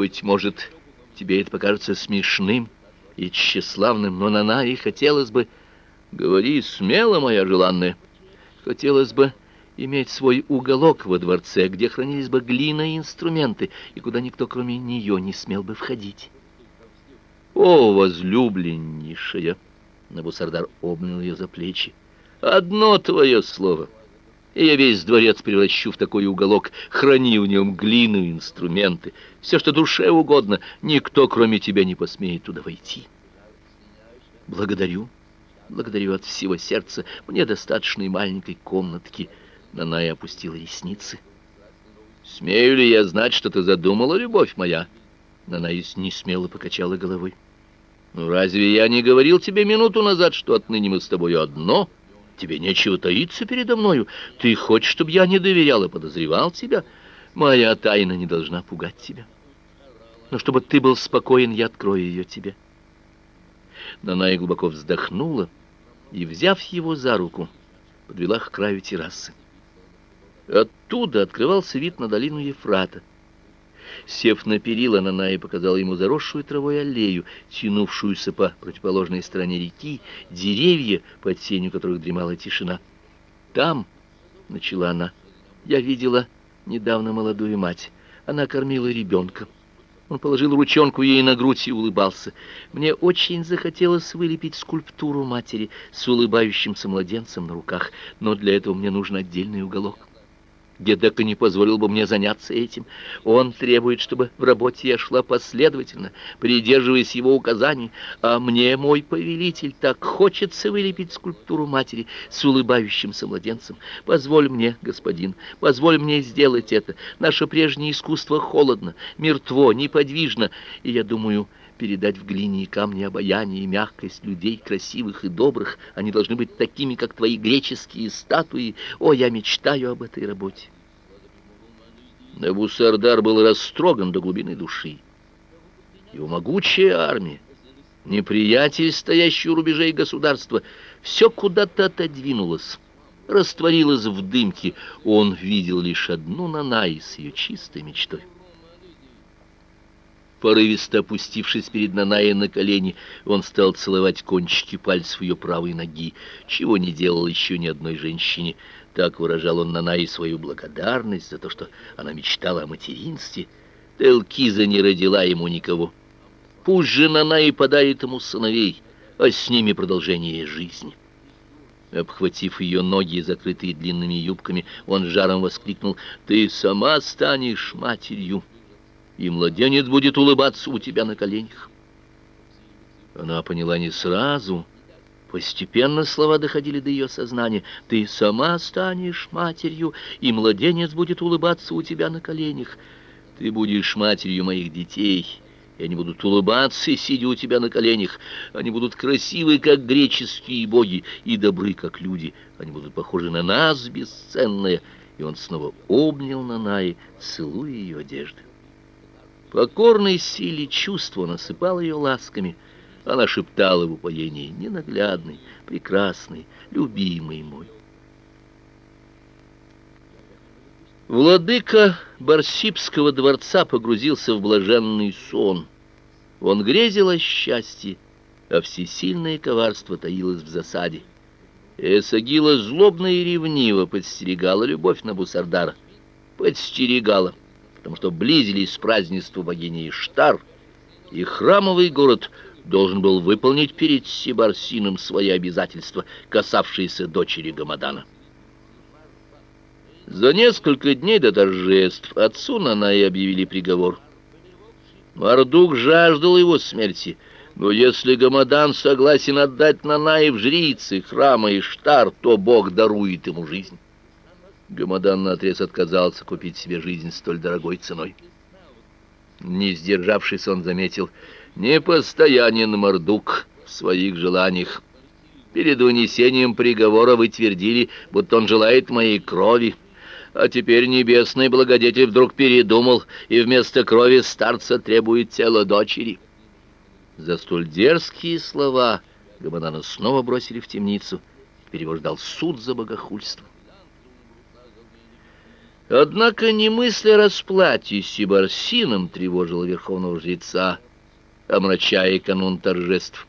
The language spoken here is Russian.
Быть может, тебе это покажется смешным и тщеславным, но на Наи хотелось бы... Говори смело, моя желанная. Хотелось бы иметь свой уголок во дворце, где хранились бы глина и инструменты, и куда никто, кроме нее, не смел бы входить. О, возлюбленнейшая! Набусардар обнял ее за плечи. Одно твое слово, и я весь дворец превращу в такой уголок, храни в нем глину инструменты, все, что душе угодно, никто, кроме тебя, не посмеет туда войти. Благодарю, благодарю от всего сердца, мне достаточно и маленькой комнатки. Наная опустила ресницы. Смею ли я знать, что ты задумала, любовь моя? Нанаис не смело покачала головой. Ну разве я не говорил тебе минуту назад, что отныне мы с тобой одно? Тебе нечего таиться передо мною. Ты хочешь, чтобы я не доверял и подозревал тебя? Моя тайна не должна пугать тебя. Но чтобы ты был спокоен, я открою ее тебе. Наная глубоко вздохнула и, взяв его за руку, подвела к краю террасы. Оттуда открывался вид на долину Ефрата. Сев на перила, Нанай показал ему заросшую травой аллею, тянувшуюся по противоположной стороне реки, деревья, под сенью которых дремала тишина. «Там», — начала она, — «я видела недавно молодую мать. Она кормила ребенка». Он положил ручонку ей на грудь и улыбался. Мне очень захотелось вылепить скульптуру матери с улыбающимся младенцем на руках, но для этого мне нужен отдельный уголок. Гедека не позволил бы мне заняться этим. Он требует, чтобы в работе я шла последовательно, придерживаясь его указаний, а мне, мой повелитель, так хочется вылепить скульптуру матери с улыбающимся младенцем. Позволь мне, господин, позволь мне сделать это. Наше прежнее искусство холодно, мертво, неподвижно, и я думаю, передать в глине и камне обаяние и мягкость людей красивых и добрых. Они должны быть такими, как твои греческие статуи. О, я мечтаю об этой работе. Набусардар был растроган до глубины души. Его могучая армия, неприятель, стоящий у рубежей государства, все куда-то отодвинулось, растворилось в дымке. Он видел лишь одну Нанай с ее чистой мечтой. Порывисто опустившись перед Нанаей на колени, он стал целовать кончики пальцев ее правой ноги, чего не делал еще ни одной женщине. Так выражал он Нанае свою благодарность за то, что она мечтала о материнстве. Телкиза не родила ему никого. Пусть же Нанаи подарит ему сыновей, а с ними продолжение жизни. Обхватив ее ноги, закрытые длинными юбками, он жаром воскликнул: "Ты сама станешь матерью!" И младенец будет улыбаться у тебя на коленях. Она поняла не сразу. Постепенно слова доходили до ее сознания. Ты сама станешь матерью, и младенец будет улыбаться у тебя на коленях. Ты будешь матерью моих детей, и они будут улыбаться, сидя у тебя на коленях. Они будут красивы, как греческие боги, и добры, как люди. Они будут похожи на нас, бесценные. И он снова обнял Нанаи, целуя ее одежды. Покорной силе чувства насыпал ее ласками. Она шептала в упоении, ненаглядный, прекрасный, любимый мой. Владыка Барсипского дворца погрузился в блаженный сон. Он грезил о счастье, а всесильное коварство таилось в засаде. Эсагила злобно и ревниво подстерегала любовь на Бусардара. Подстерегала потому что близились празднества богини Иштар, и храмовый город должен был выполнить перед Сибарсином свои обязательства, касавшиеся дочери Гамадана. За несколько дней до торжеств отцу Нанай объявили приговор. Мардук жаждал его смерти, но если Гамадан согласен отдать Нанай в жрицы храма Иштар, то Бог дарует ему жизнь. Гамадан наотрез отказался купить себе жизнь столь дорогой ценой. Не сдержавшись, он заметил, непостоянен Мордук в своих желаниях. Перед вынесением приговора вы твердили, будто он желает моей крови. А теперь небесный благодетель вдруг передумал и вместо крови старца требует тело дочери. За столь дерзкие слова Гамадана снова бросили в темницу. Теперь его суд за богохульство. Однако не мысль о расплате с Сибарсином тревожила верховного жреца, омрачая канун торжеств.